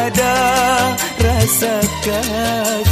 ada rasa kasih.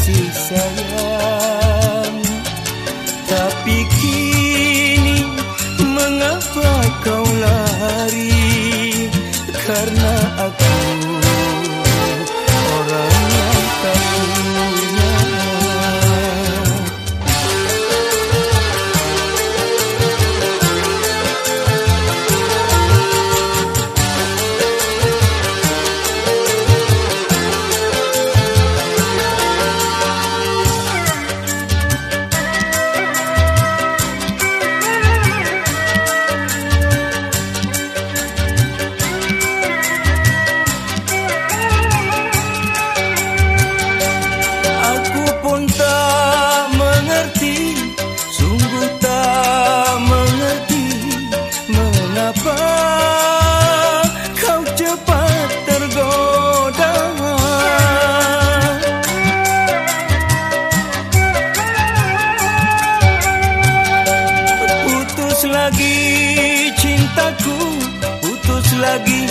lagi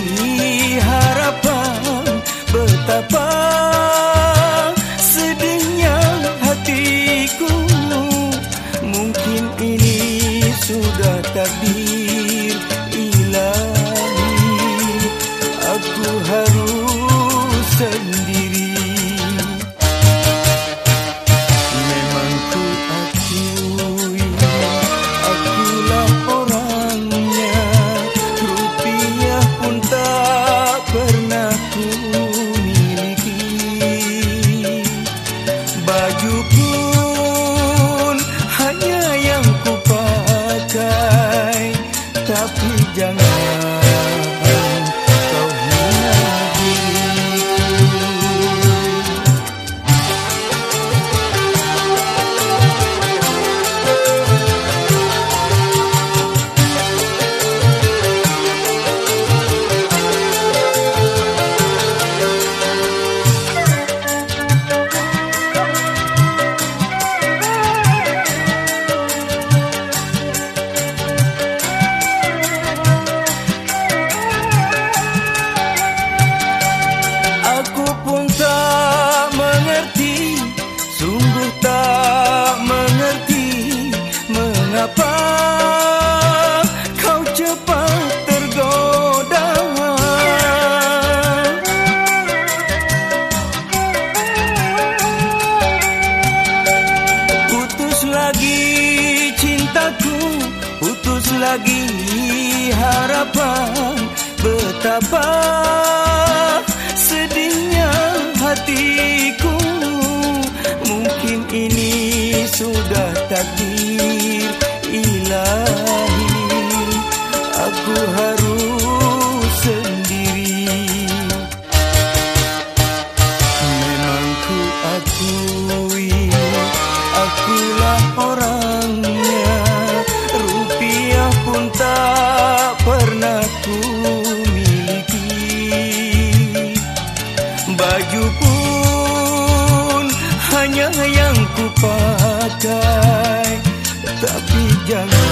harapan. Betapa sedihnya hatiku. Mungkin ini sudah takdir bajuku putus lagi harapan. Betapa sedihnya hatiku. Mungkin ini sudah takdir ilahi. Aku harus sendiri. Memang ku akui akulah orang baju pun hanya yang ku pakai. Tapi jangan